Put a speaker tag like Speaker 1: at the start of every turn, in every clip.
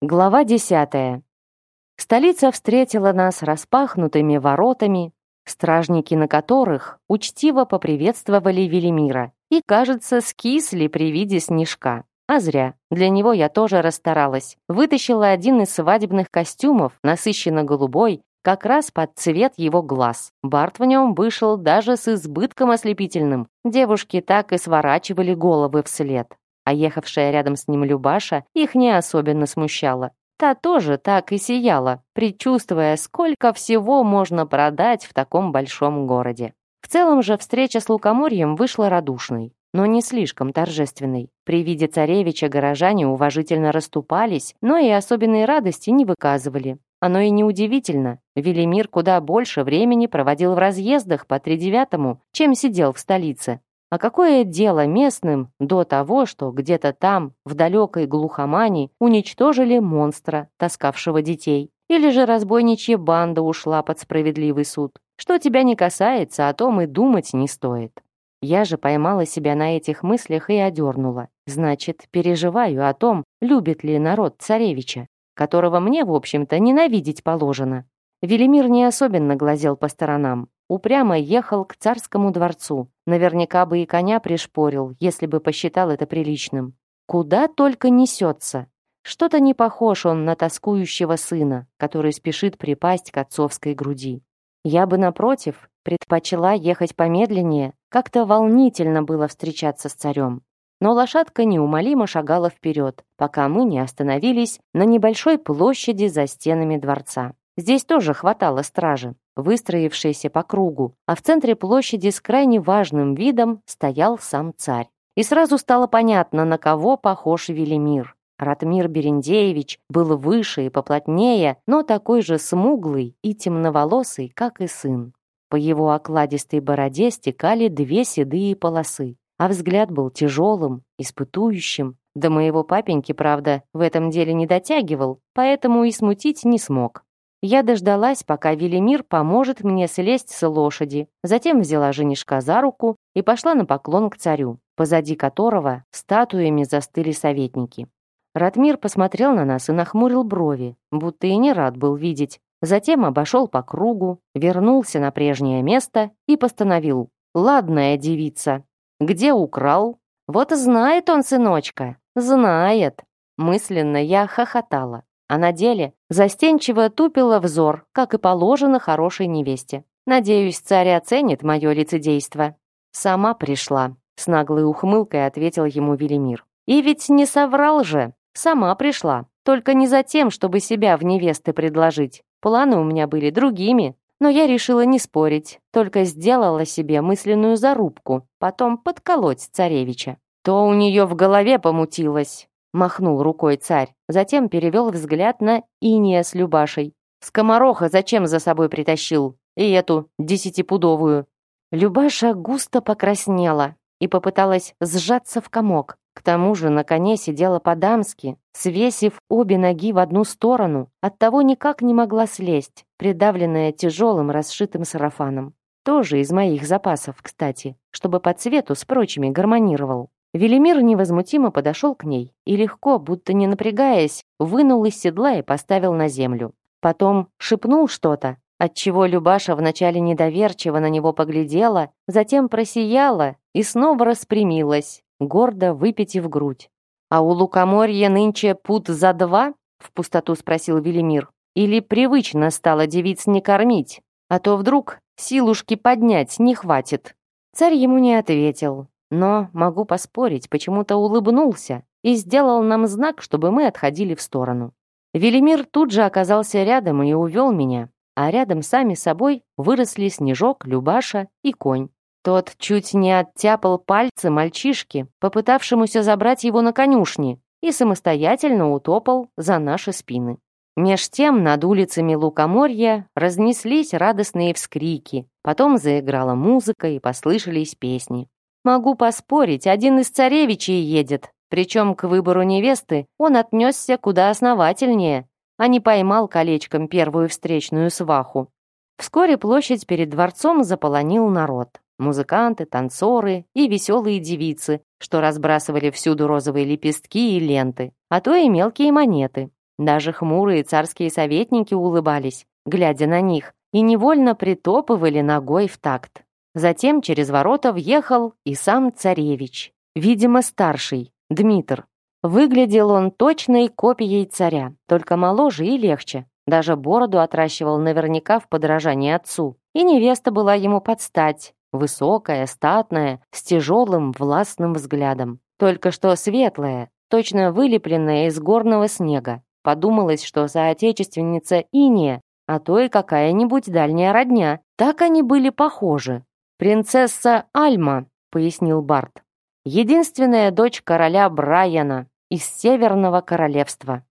Speaker 1: Глава 10. Столица встретила нас распахнутыми воротами, стражники на которых учтиво поприветствовали Велимира и, кажется, скисли при виде снежка. А зря. Для него я тоже расстаралась. Вытащила один из свадебных костюмов, насыщенно голубой, как раз под цвет его глаз. Барт в нем вышел даже с избытком ослепительным. Девушки так и сворачивали головы вслед а ехавшая рядом с ним Любаша их не особенно смущала. Та тоже так и сияла, предчувствуя, сколько всего можно продать в таком большом городе. В целом же встреча с Лукоморьем вышла радушной, но не слишком торжественной. При виде царевича горожане уважительно расступались, но и особенной радости не выказывали. Оно и неудивительно. Велимир куда больше времени проводил в разъездах по тридевятому, чем сидел в столице. А какое дело местным до того, что где-то там, в далекой глухомане, уничтожили монстра, таскавшего детей? Или же разбойничья банда ушла под справедливый суд? Что тебя не касается, о том и думать не стоит. Я же поймала себя на этих мыслях и одернула. Значит, переживаю о том, любит ли народ царевича, которого мне, в общем-то, ненавидеть положено. Велимир не особенно глазел по сторонам, упрямо ехал к царскому дворцу. Наверняка бы и коня пришпорил, если бы посчитал это приличным. Куда только несется. Что-то не похож он на тоскующего сына, который спешит припасть к отцовской груди. Я бы, напротив, предпочла ехать помедленнее, как-то волнительно было встречаться с царем. Но лошадка неумолимо шагала вперед, пока мы не остановились на небольшой площади за стенами дворца. Здесь тоже хватало стражи выстроившейся по кругу, а в центре площади с крайне важным видом стоял сам царь. И сразу стало понятно, на кого похож Велимир. Ратмир Берендеевич был выше и поплотнее, но такой же смуглый и темноволосый, как и сын. По его окладистой бороде стекали две седые полосы, а взгляд был тяжелым, испытующим. До моего папеньки, правда, в этом деле не дотягивал, поэтому и смутить не смог. Я дождалась, пока Велимир поможет мне слезть с лошади, затем взяла женишка за руку и пошла на поклон к царю, позади которого статуями застыли советники. Ратмир посмотрел на нас и нахмурил брови, будто и не рад был видеть. Затем обошел по кругу, вернулся на прежнее место и постановил «Ладная девица, где украл?» «Вот знает он, сыночка, знает!» Мысленно я хохотала а на деле застенчиво тупила взор, как и положено хорошей невесте. «Надеюсь, царь оценит мое лицедейство». «Сама пришла», — с наглой ухмылкой ответил ему Велимир. «И ведь не соврал же, сама пришла, только не за тем, чтобы себя в невесты предложить. Планы у меня были другими, но я решила не спорить, только сделала себе мысленную зарубку, потом подколоть царевича. То у нее в голове помутилось, махнул рукой царь, затем перевел взгляд на Иния с Любашей. «Скомороха зачем за собой притащил? И эту, десятипудовую!» Любаша густо покраснела и попыталась сжаться в комок. К тому же на коне сидела по-дамски, свесив обе ноги в одну сторону, оттого никак не могла слезть, придавленная тяжелым расшитым сарафаном. Тоже из моих запасов, кстати, чтобы по цвету с прочими гармонировал. Велимир невозмутимо подошел к ней и легко, будто не напрягаясь, вынул из седла и поставил на землю. Потом шепнул что-то, отчего Любаша вначале недоверчиво на него поглядела, затем просияла и снова распрямилась, гордо выпитив грудь. «А у лукоморья нынче пут за два?» — в пустоту спросил Велимир. «Или привычно стало девиц не кормить, а то вдруг силушки поднять не хватит?» Царь ему не ответил, но, могу поспорить, почему-то улыбнулся и сделал нам знак, чтобы мы отходили в сторону. Велимир тут же оказался рядом и увел меня, а рядом сами собой выросли Снежок, Любаша и конь. Тот чуть не оттяпал пальцы мальчишки, попытавшемуся забрать его на конюшни, и самостоятельно утопал за наши спины. Меж тем над улицами Лукоморья разнеслись радостные вскрики, потом заиграла музыка и послышались песни. Могу поспорить, один из царевичей едет. Причем к выбору невесты он отнесся куда основательнее, а не поймал колечком первую встречную сваху. Вскоре площадь перед дворцом заполонил народ. Музыканты, танцоры и веселые девицы, что разбрасывали всюду розовые лепестки и ленты, а то и мелкие монеты. Даже хмурые царские советники улыбались, глядя на них, и невольно притопывали ногой в такт. Затем через ворота въехал и сам царевич, видимо, старший, Дмитр. Выглядел он точной копией царя, только моложе и легче. Даже бороду отращивал наверняка в подражании отцу. И невеста была ему под стать, высокая, статная, с тяжелым властным взглядом. Только что светлая, точно вылепленная из горного снега. Подумалось, что соотечественница Иния, а то и какая-нибудь дальняя родня. Так они были похожи. «Принцесса Альма», — пояснил Барт. «Единственная дочь короля Брайана из Северного королевства».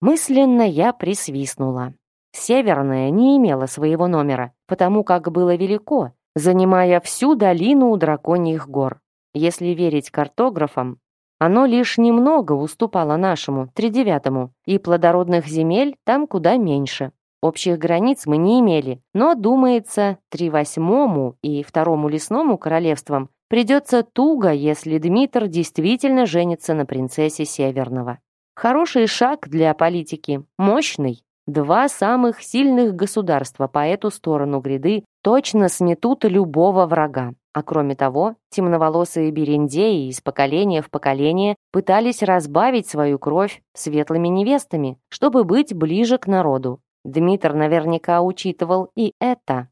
Speaker 1: Мысленно я присвистнула. Северная не имела своего номера, потому как было велико, занимая всю долину у драконьих гор. Если верить картографам, оно лишь немного уступало нашему, тридевятому, и плодородных земель там куда меньше. Общих границ мы не имели, но, думается, Тревосьмому и Второму Лесному королевствам придется туго, если Дмитр действительно женится на принцессе Северного. Хороший шаг для политики, мощный. Два самых сильных государства по эту сторону гряды точно сметут любого врага. А кроме того, темноволосые берендеи из поколения в поколение пытались разбавить свою кровь светлыми невестами, чтобы быть ближе к народу. Дмитр наверняка учитывал и это.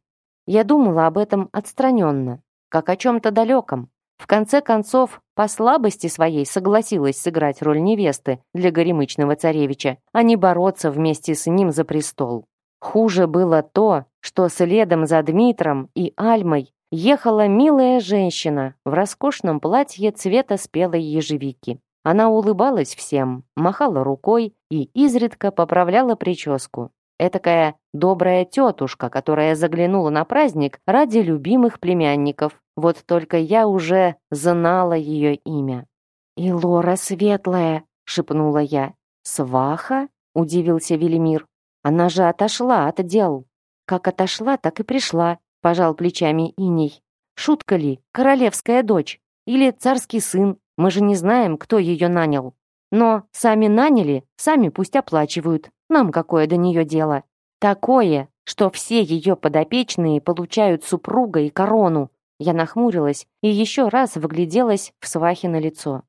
Speaker 1: Я думала об этом отстраненно, как о чем-то далеком. В конце концов, по слабости своей согласилась сыграть роль невесты для горемычного царевича, а не бороться вместе с ним за престол. Хуже было то, что следом за Дмитром и Альмой ехала милая женщина в роскошном платье цвета спелой ежевики. Она улыбалась всем, махала рукой и изредка поправляла прическу этакая добрая тетушка, которая заглянула на праздник ради любимых племянников. Вот только я уже знала ее имя. «И Лора Светлая», — шепнула я. «Сваха?» — удивился Велимир. «Она же отошла от дел». «Как отошла, так и пришла», — пожал плечами Иней. «Шутка ли? Королевская дочь? Или царский сын? Мы же не знаем, кто ее нанял. Но сами наняли, сами пусть оплачивают. Нам какое до нее дело? Такое, что все ее подопечные получают супруга и корону. Я нахмурилась и еще раз выгляделась в Свахино лицо.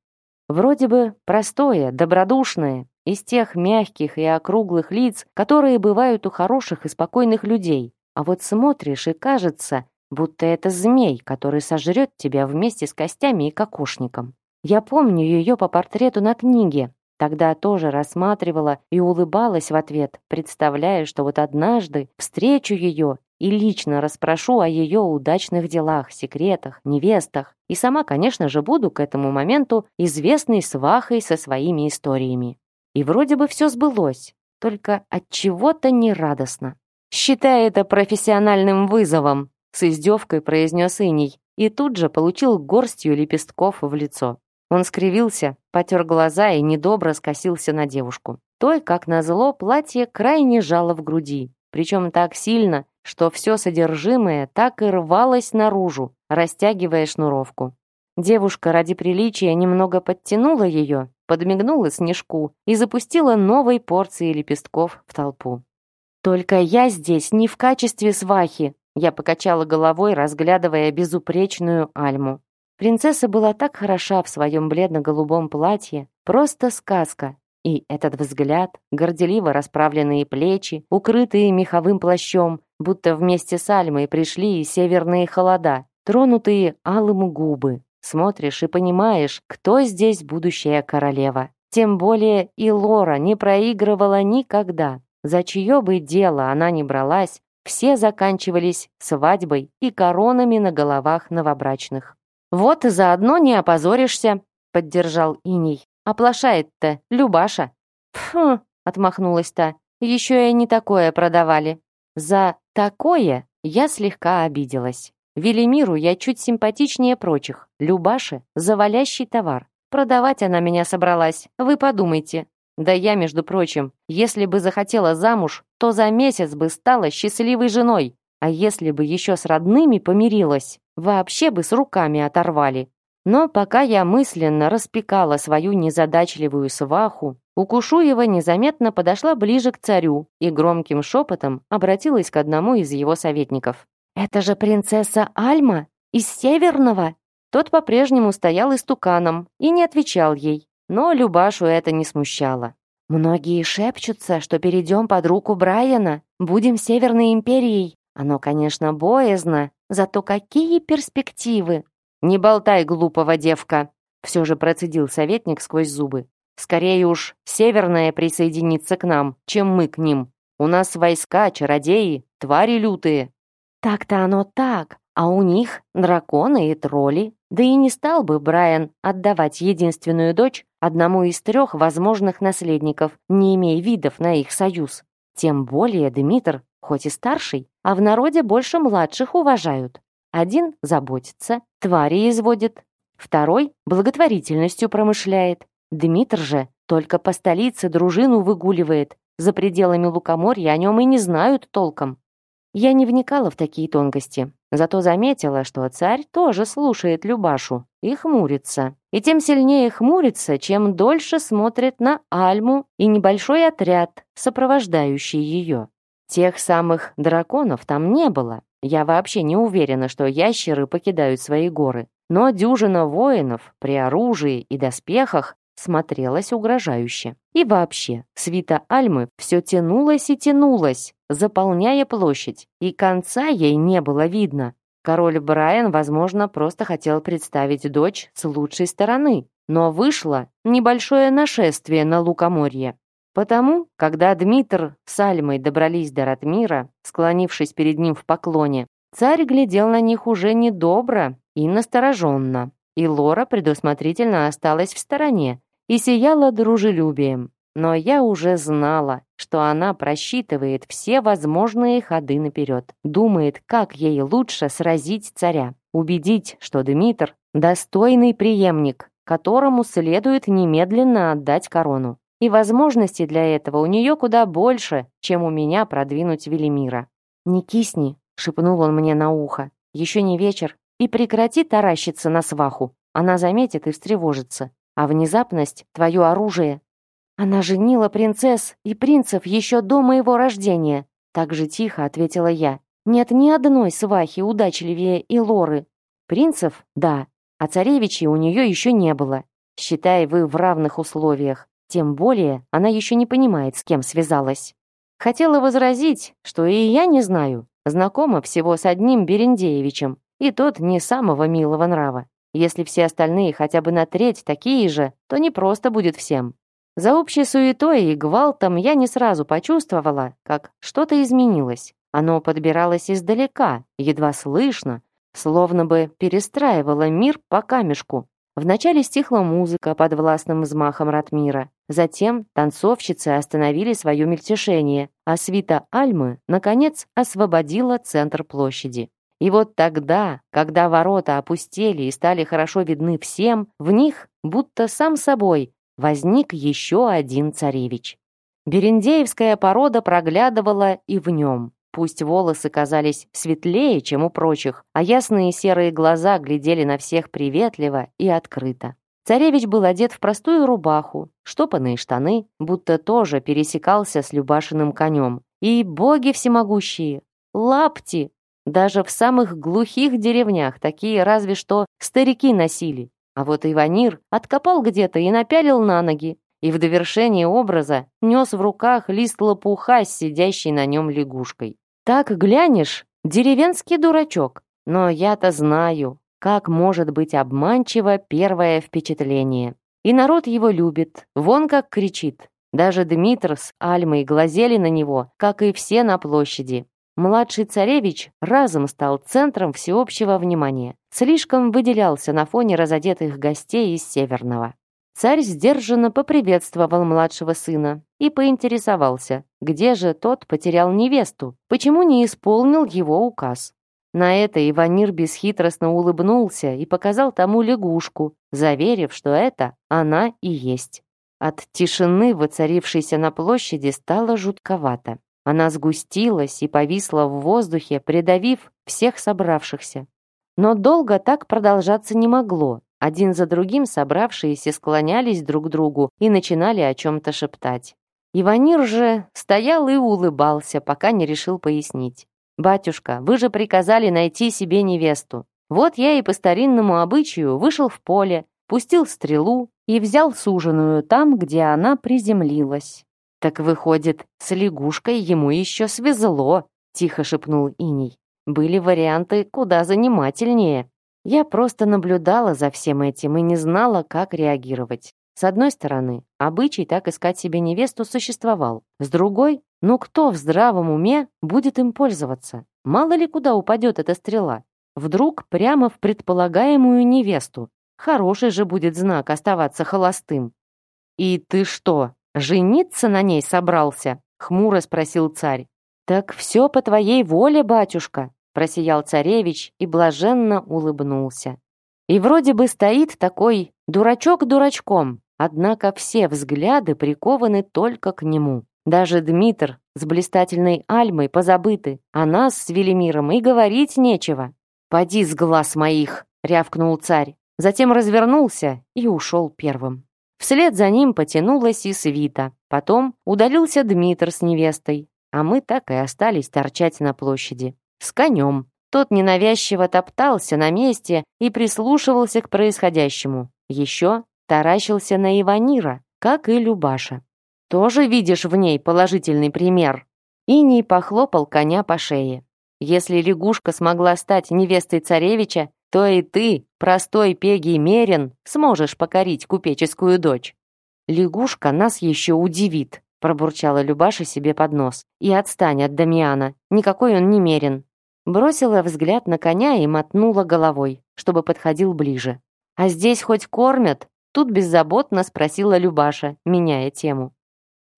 Speaker 1: Вроде бы простое, добродушное, из тех мягких и округлых лиц, которые бывают у хороших и спокойных людей. А вот смотришь и кажется, будто это змей, который сожрет тебя вместе с костями и кокошником. Я помню ее по портрету на книге, Тогда тоже рассматривала и улыбалась в ответ, представляя, что вот однажды встречу ее и лично расспрошу о ее удачных делах, секретах, невестах. И сама, конечно же, буду к этому моменту известной свахой со своими историями. И вроде бы все сбылось, только от чего-то нерадостно. «Считай это профессиональным вызовом», с издевкой произнес Иней и тут же получил горстью лепестков в лицо. Он скривился, потер глаза и недобро скосился на девушку. Той, как назло, платье крайне жало в груди, причем так сильно, что все содержимое так и рвалось наружу, растягивая шнуровку. Девушка ради приличия немного подтянула ее, подмигнула снежку и запустила новой порции лепестков в толпу. «Только я здесь не в качестве свахи», я покачала головой, разглядывая безупречную Альму. Принцесса была так хороша в своем бледно-голубом платье, просто сказка. И этот взгляд, горделиво расправленные плечи, укрытые меховым плащом, будто вместе с Альмой пришли и северные холода, тронутые алым губы. Смотришь и понимаешь, кто здесь будущая королева. Тем более и Лора не проигрывала никогда. За чье бы дело она не бралась, все заканчивались свадьбой и коронами на головах новобрачных. Вот и заодно не опозоришься, поддержал Иний. Оплошает-то, Любаша. Фу, отмахнулась та. Еще и не такое продавали. За такое я слегка обиделась. Велимиру я чуть симпатичнее прочих. Любаше — завалящий товар. Продавать она меня собралась, вы подумайте. Да я, между прочим, если бы захотела замуж, то за месяц бы стала счастливой женой. А если бы еще с родными помирилась, Вообще бы с руками оторвали. Но пока я мысленно распекала свою незадачливую сваху, Укушуева незаметно подошла ближе к царю и громким шепотом обратилась к одному из его советников. «Это же принцесса Альма из Северного!» Тот по-прежнему стоял истуканом и не отвечал ей, но Любашу это не смущало. «Многие шепчутся, что перейдем под руку Брайана, будем Северной империей. Оно, конечно, боязно, Зато какие перспективы! Не болтай, глупого девка!» Все же процедил советник сквозь зубы. «Скорее уж, Северная присоединится к нам, чем мы к ним. У нас войска, чародеи, твари лютые». «Так-то оно так, а у них драконы и тролли. Да и не стал бы Брайан отдавать единственную дочь одному из трех возможных наследников, не имея видов на их союз. Тем более Дмитр хоть и старший, а в народе больше младших уважают. Один заботится, твари изводит, второй благотворительностью промышляет. Дмитр же только по столице дружину выгуливает, за пределами Лукоморья о нем и не знают толком. Я не вникала в такие тонкости, зато заметила, что царь тоже слушает Любашу и хмурится. И тем сильнее хмурится, чем дольше смотрит на Альму и небольшой отряд, сопровождающий ее. Тех самых драконов там не было. Я вообще не уверена, что ящеры покидают свои горы. Но дюжина воинов при оружии и доспехах смотрелась угрожающе. И вообще, свита Альмы все тянулась и тянулась, заполняя площадь, и конца ей не было видно. Король Брайан, возможно, просто хотел представить дочь с лучшей стороны, но вышло небольшое нашествие на лукоморье. Потому, когда Дмитр с Альмой добрались до Ратмира, склонившись перед ним в поклоне, царь глядел на них уже недобро и настороженно, и Лора предусмотрительно осталась в стороне и сияла дружелюбием. Но я уже знала, что она просчитывает все возможные ходы наперед, думает, как ей лучше сразить царя, убедить, что Дмитр – достойный преемник, которому следует немедленно отдать корону. И возможностей для этого у нее куда больше, чем у меня продвинуть Велимира. «Не кисни», — шепнул он мне на ухо. «Еще не вечер. И прекрати таращиться на сваху. Она заметит и встревожится. А внезапность — твое оружие. Она женила принцесс и принцев еще до моего рождения», — так же тихо ответила я. «Нет ни одной свахи удачливее и лоры. Принцев — да, а царевичей у нее еще не было. Считай, вы в равных условиях. Тем более она еще не понимает, с кем связалась. Хотела возразить, что и я не знаю, знакома всего с одним Берендеевичем, и тот не самого милого нрава. Если все остальные хотя бы на треть такие же, то не просто будет всем. За общей суетой и гвалтом я не сразу почувствовала, как что-то изменилось. Оно подбиралось издалека, едва слышно, словно бы перестраивало мир по камешку. Вначале стихла музыка под властным взмахом Ратмира, Затем танцовщицы остановили свое мельтешение, а свита Альмы, наконец, освободила центр площади. И вот тогда, когда ворота опустели и стали хорошо видны всем, в них, будто сам собой, возник еще один царевич. Берендеевская порода проглядывала и в нем. Пусть волосы казались светлее, чем у прочих, а ясные серые глаза глядели на всех приветливо и открыто. Царевич был одет в простую рубаху, штопанные штаны, будто тоже пересекался с Любашиным конем. И боги всемогущие! Лапти! Даже в самых глухих деревнях такие разве что старики носили. А вот Иванир откопал где-то и напялил на ноги, и в довершении образа нес в руках лист лопуха с сидящей на нем лягушкой. Так глянешь, деревенский дурачок. Но я-то знаю, как может быть обманчиво первое впечатление? И народ его любит, вон как кричит. Даже Дмитр с Альмой глазели на него, как и все на площади. Младший царевич разом стал центром всеобщего внимания. Слишком выделялся на фоне разодетых гостей из Северного. Царь сдержанно поприветствовал младшего сына и поинтересовался, где же тот потерял невесту, почему не исполнил его указ. На это Иванир бесхитростно улыбнулся и показал тому лягушку, заверив, что это она и есть. От тишины, воцарившейся на площади, стало жутковато. Она сгустилась и повисла в воздухе, придавив всех собравшихся. Но долго так продолжаться не могло. Один за другим собравшиеся склонялись друг к другу и начинали о чем-то шептать. Иванир же стоял и улыбался, пока не решил пояснить. «Батюшка, вы же приказали найти себе невесту. Вот я и по старинному обычаю вышел в поле, пустил стрелу и взял суженую там, где она приземлилась». «Так выходит, с лягушкой ему еще свезло», — тихо шепнул Иней. «Были варианты куда занимательнее. Я просто наблюдала за всем этим и не знала, как реагировать. С одной стороны, обычай так искать себе невесту существовал. С другой, но кто в здравом уме будет им пользоваться? Мало ли куда упадет эта стрела. Вдруг прямо в предполагаемую невесту. Хороший же будет знак оставаться холостым. «И ты что, жениться на ней собрался?» — хмуро спросил царь. «Так все по твоей воле, батюшка!» — просиял царевич и блаженно улыбнулся. И вроде бы стоит такой дурачок дурачком, однако все взгляды прикованы только к нему. Даже Дмитр с блистательной Альмой позабыты, а нас с Велимиром и говорить нечего. «Поди с глаз моих!» — рявкнул царь. Затем развернулся и ушел первым. Вслед за ним потянулась и свита. Потом удалился Дмитр с невестой, а мы так и остались торчать на площади. С конем. Тот ненавязчиво топтался на месте и прислушивался к происходящему. Еще таращился на Иванира, как и Любаша. Тоже видишь в ней положительный пример?» Иний похлопал коня по шее. «Если лягушка смогла стать невестой царевича, то и ты, простой пегий мерин, сможешь покорить купеческую дочь». «Лягушка нас еще удивит», пробурчала Любаша себе под нос. «И отстань от Дамиана, никакой он не мерен». Бросила взгляд на коня и мотнула головой, чтобы подходил ближе. «А здесь хоть кормят?» Тут беззаботно спросила Любаша, меняя тему.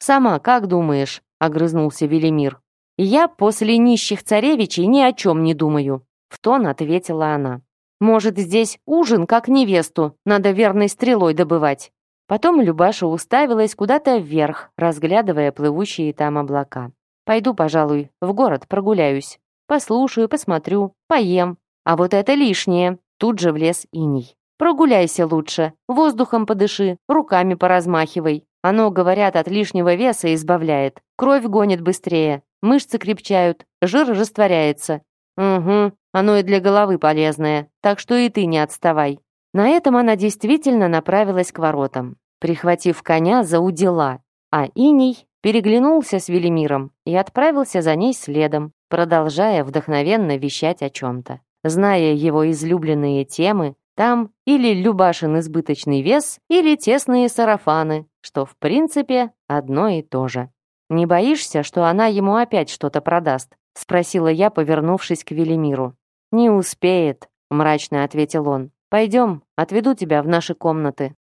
Speaker 1: «Сама как думаешь?» — огрызнулся Велимир. «Я после нищих царевичей ни о чем не думаю», — в тон ответила она. «Может, здесь ужин, как невесту, надо верной стрелой добывать». Потом Любаша уставилась куда-то вверх, разглядывая плывущие там облака. «Пойду, пожалуй, в город прогуляюсь. Послушаю, посмотрю, поем. А вот это лишнее!» Тут же влез иней. «Прогуляйся лучше, воздухом подыши, руками поразмахивай. Оно, говорят, от лишнего веса избавляет. Кровь гонит быстрее, мышцы крепчают, жир растворяется. Угу, оно и для головы полезное, так что и ты не отставай. На этом она действительно направилась к воротам, прихватив коня за удила, а иней переглянулся с Велимиром и отправился за ней следом, продолжая вдохновенно вещать о чем-то. Зная его излюбленные темы, там или Любашин избыточный вес, или тесные сарафаны, что, в принципе, одно и то же. «Не боишься, что она ему опять что-то продаст?» — спросила я, повернувшись к Велимиру. «Не успеет», — мрачно ответил он. «Пойдем, отведу тебя в наши комнаты».